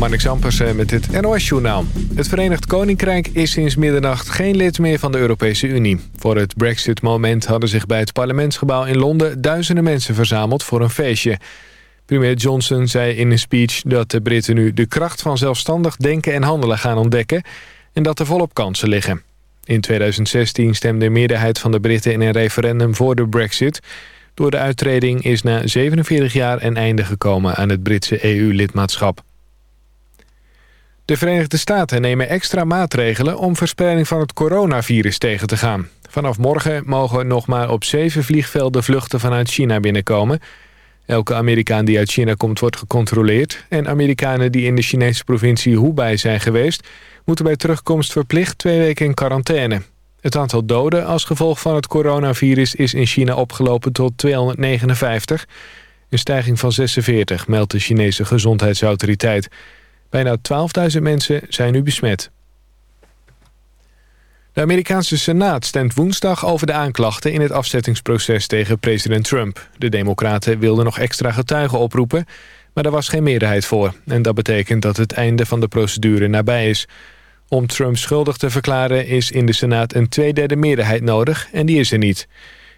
Marnix Ampersen met het NOS-journaal. Het Verenigd Koninkrijk is sinds middernacht geen lid meer van de Europese Unie. Voor het Brexit-moment hadden zich bij het parlementsgebouw in Londen... duizenden mensen verzameld voor een feestje. Premier Johnson zei in een speech dat de Britten nu de kracht van zelfstandig denken en handelen gaan ontdekken... en dat er volop kansen liggen. In 2016 stemde de meerderheid van de Britten in een referendum voor de Brexit... Door de uittreding is na 47 jaar een einde gekomen aan het Britse EU-lidmaatschap. De Verenigde Staten nemen extra maatregelen om verspreiding van het coronavirus tegen te gaan. Vanaf morgen mogen nog maar op zeven vliegvelden vluchten vanuit China binnenkomen. Elke Amerikaan die uit China komt wordt gecontroleerd... en Amerikanen die in de Chinese provincie Hubei zijn geweest... moeten bij terugkomst verplicht twee weken in quarantaine. Het aantal doden als gevolg van het coronavirus is in China opgelopen tot 259. Een stijging van 46, meldt de Chinese gezondheidsautoriteit. Bijna 12.000 mensen zijn nu besmet. De Amerikaanse Senaat stemt woensdag over de aanklachten... in het afzettingsproces tegen president Trump. De democraten wilden nog extra getuigen oproepen... maar daar was geen meerderheid voor. En dat betekent dat het einde van de procedure nabij is. Om Trump schuldig te verklaren is in de Senaat een tweederde meerderheid nodig... en die is er niet.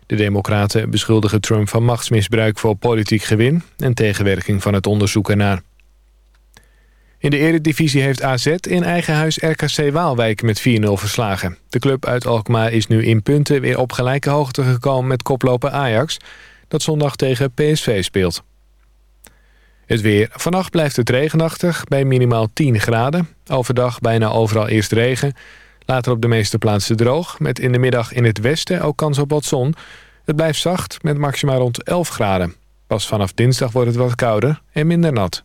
De democraten beschuldigen Trump van machtsmisbruik voor politiek gewin... en tegenwerking van het onderzoek ernaar. In de eredivisie heeft AZ in eigen huis RKC Waalwijk met 4-0 verslagen. De club uit Alkmaar is nu in punten weer op gelijke hoogte gekomen met koploper Ajax... dat zondag tegen PSV speelt. Het weer. Vannacht blijft het regenachtig bij minimaal 10 graden. Overdag bijna overal eerst regen. Later op de meeste plaatsen droog. Met in de middag in het westen ook kans op wat zon. Het blijft zacht met maximaal rond 11 graden. Pas vanaf dinsdag wordt het wat kouder en minder nat.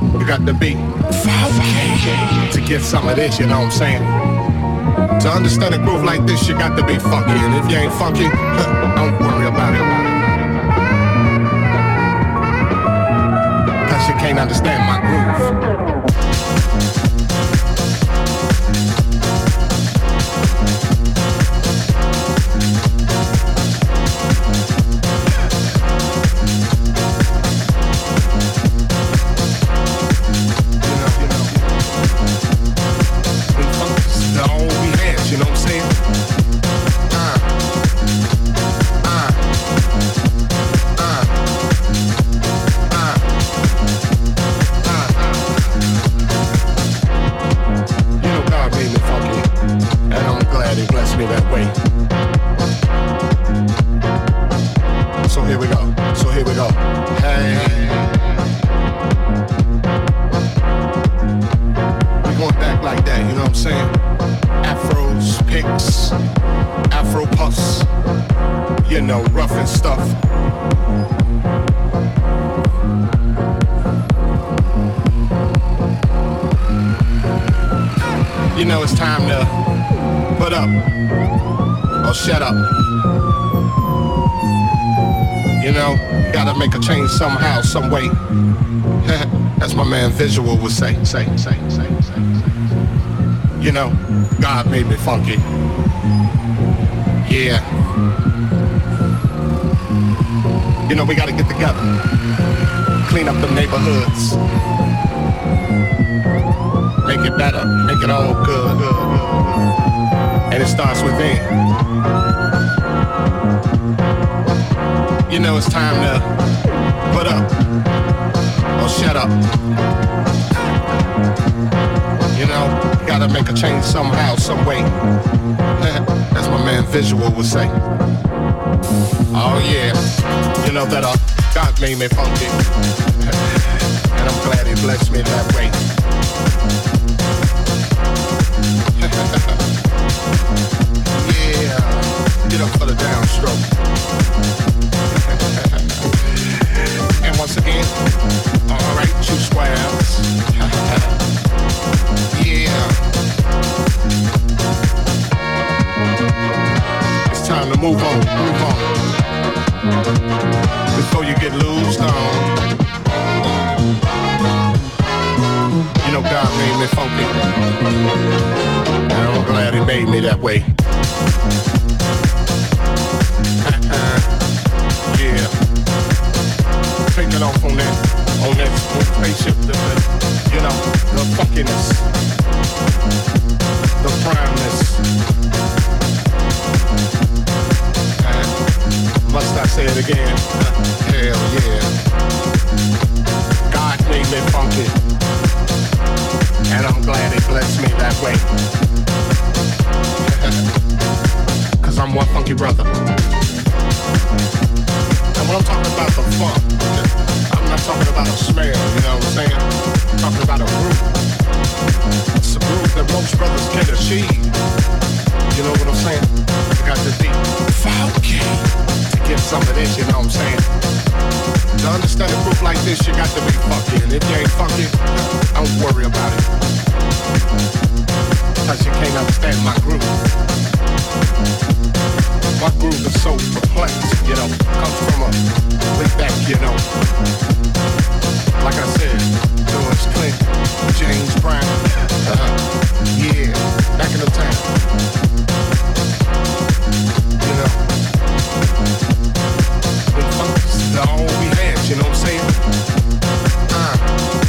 You got to be funky to get some of this, you know what I'm saying? To understand a groove like this, you got to be funky. And if you ain't funky, don't worry about it. Cause you can't understand my groove. All we had, you know what I'm saying? Some way. As my man Visual would say, say, say, say, say. You know, God made me funky. Yeah. You know, we gotta get together. Clean up the neighborhoods. Make it better. Make it all good. And it starts within. You know it's time to put up or shut up. You know, gotta make a change somehow, some way. As my man Visual would say. Oh yeah, you know that uh, God made me funky, and I'm glad He blessed me that way. yeah, get up for the downstroke. Move on, move on. Before you get loosed on. You know God made me funky. And I'm glad he made me that way. yeah. Taking off on that, on that spaceship, the, the, you know, the funkiness, the primeness. Must I say it again? Hell yeah. God made me funky. And I'm glad he blessed me that way. Cause I'm one funky brother. And when I'm talking about the funk, I'm not talking about a smell, you know what I'm saying? I'm talking about a group. It's a group that most brothers can't achieve. You know what I'm saying? You got to be funky to get some of this, you know what I'm saying? To understand a group like this, you got to be funky. If you ain't funky, don't worry about it. Cause you can't understand my group. My groove is so perplexed, you know, comes from a way back, you know. Like I said, George Clinton, James Brown, uh-huh. yeah, back in the time. You know, what I'm saying? Uh,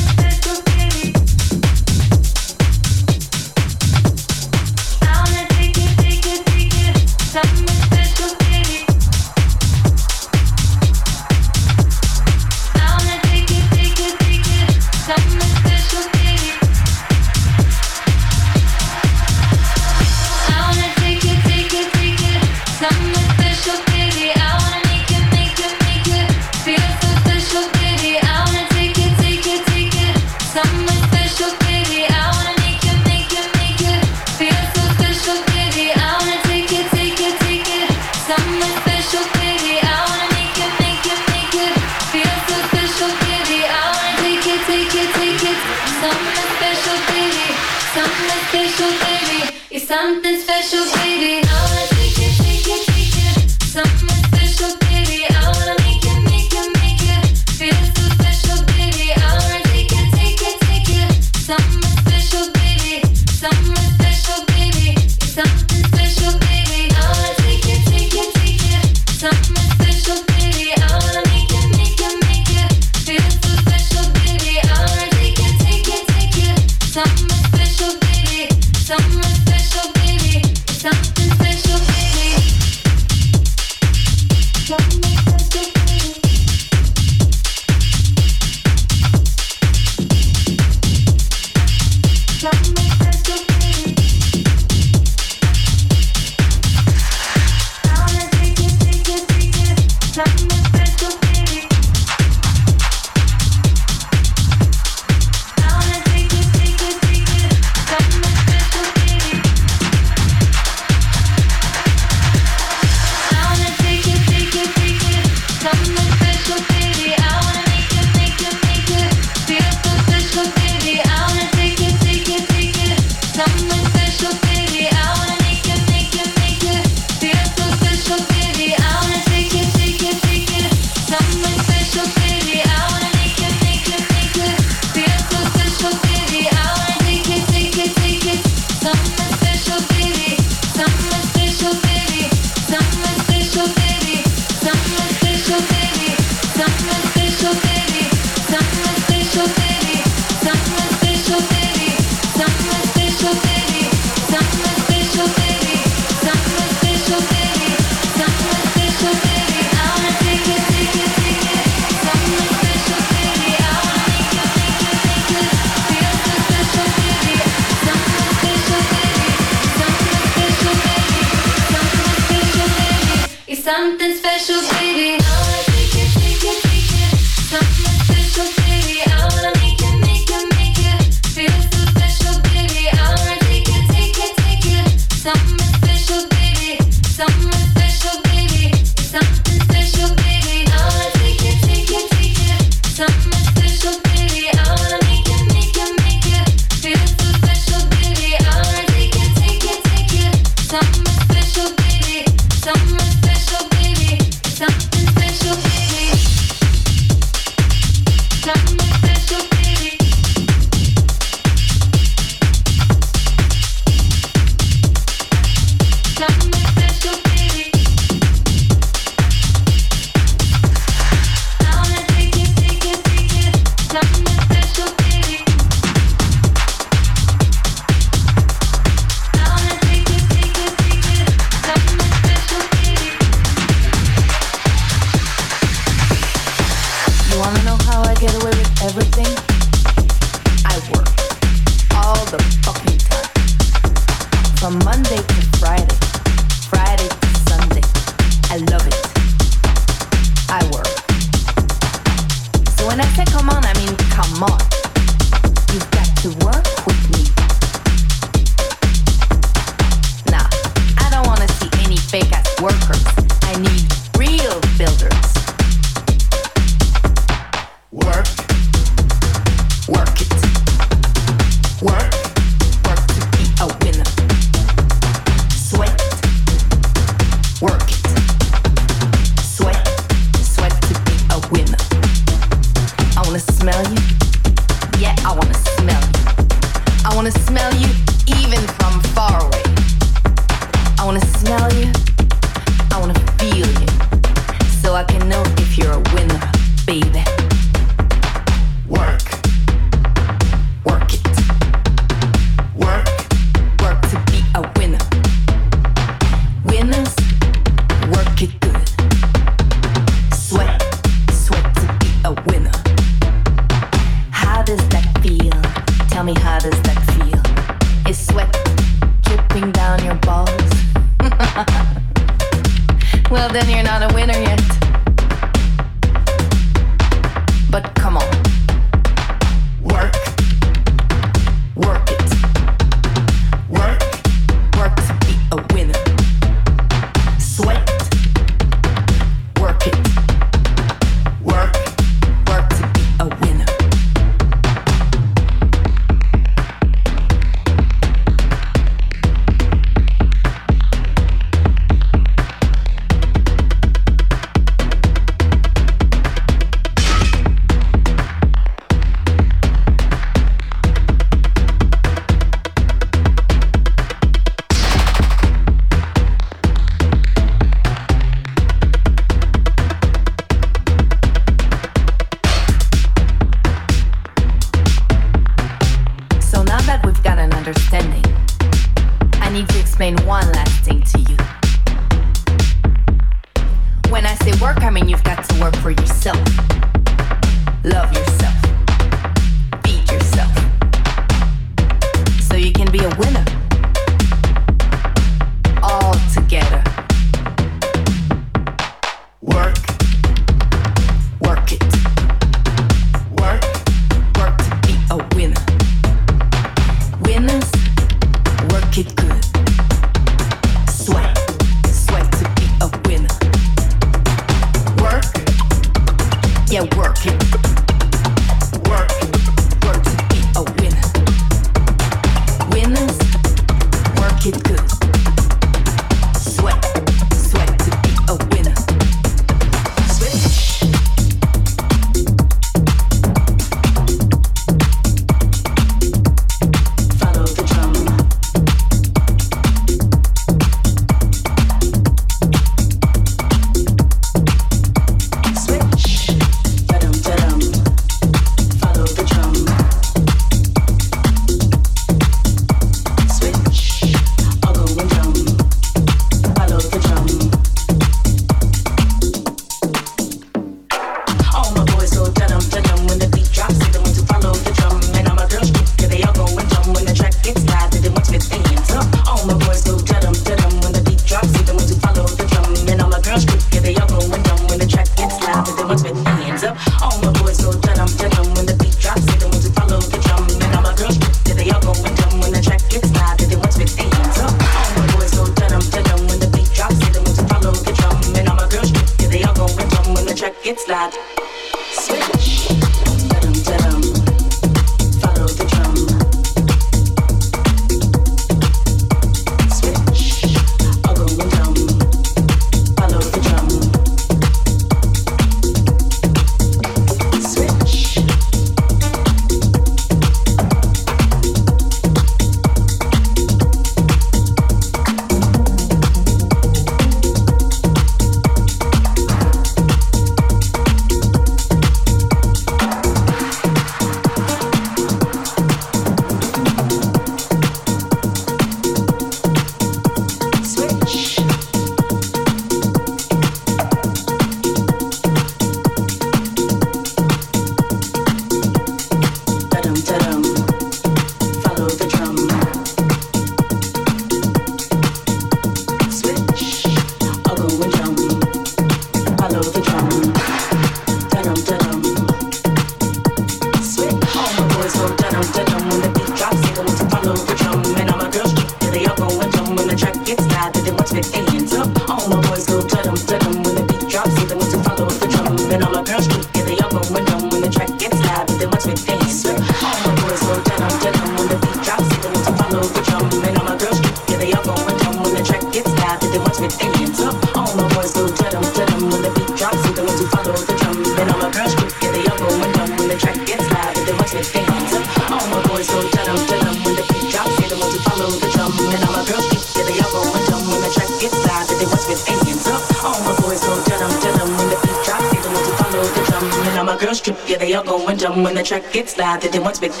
track gets loud, then once with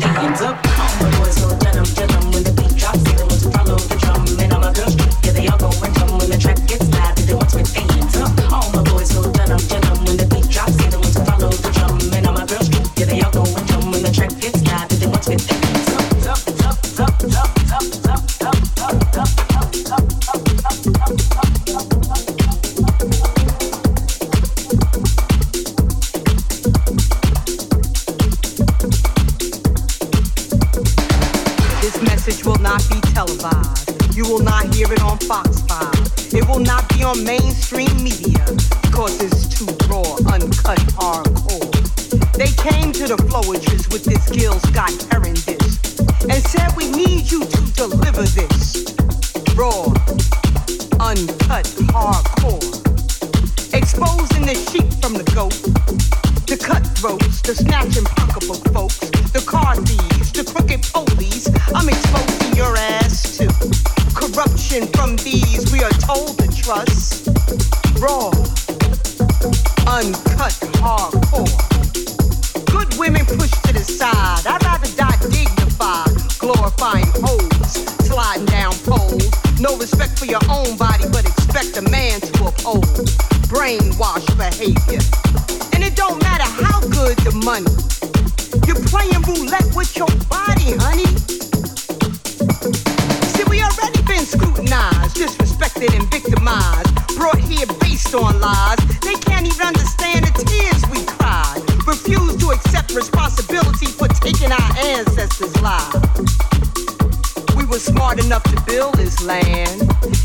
their hands up.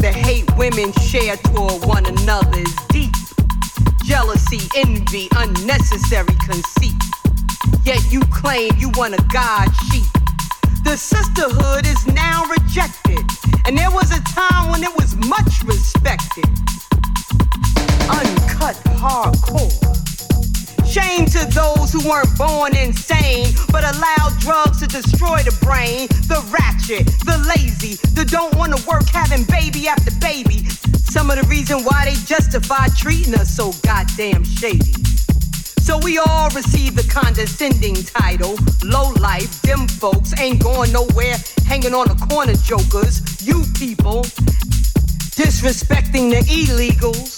The hate women share toward one another is deep. Jealousy, envy, unnecessary conceit. Yet you claim you want a God sheep. The sisterhood is now rejected, and there was a time when it was much respected. Uncut hardcore. Shame to those who weren't born insane, but allowed drugs to destroy the brain. The ratchet, the lazy, the don't wanna work having baby after baby. Some of the reason why they justify treating us so goddamn shady. So we all receive the condescending title. Low life, them folks ain't going nowhere, hanging on the corner jokers. You people disrespecting the illegals,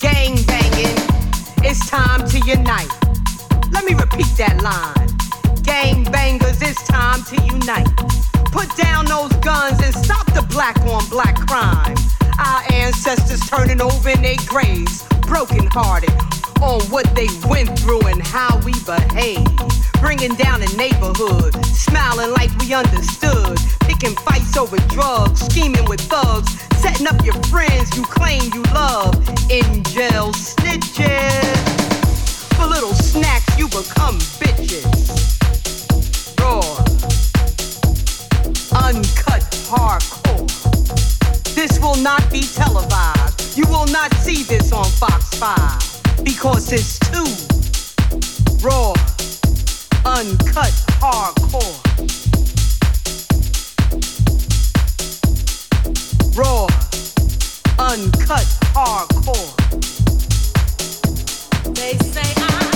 gang banging, time to unite. Let me repeat that line. Gang bangers, it's time to unite. Put down those guns and stop the black on black crime. Our ancestors turning over in their graves, broken hearted on what they went through and how we behave. Bringing down the neighborhood, smiling like we understood. Picking fights over drugs, scheming with thugs, setting up your friends you claim you love. In jail snitches. For little snacks, you become bitches. Raw. Uncut hardcore. This will not be televised. You will not see this on Fox 5 because it's too raw, uncut hardcore. Raw, uncut hardcore. They say I'm